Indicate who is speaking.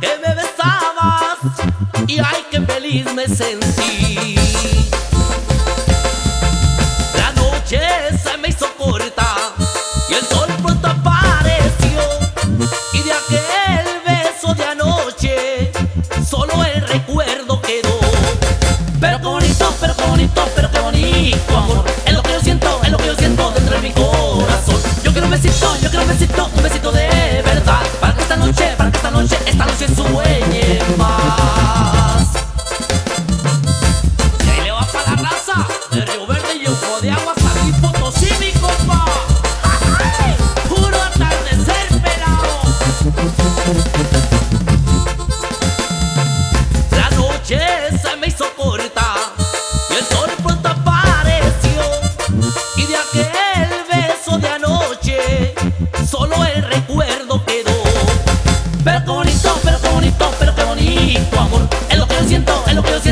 Speaker 1: que me besabas y ay que feliz me sentí. La noche se me hizo corta y el sol pronto apareció y de aquel beso de anoche solo el recuerdo quedó. Pero qué bonito, pero qué bonito, pero qué bonito amor. Es lo que yo siento, es lo que yo siento dentro de mi corazón. Yo quiero un besito, yo quiero un besito, un besito de lo que yo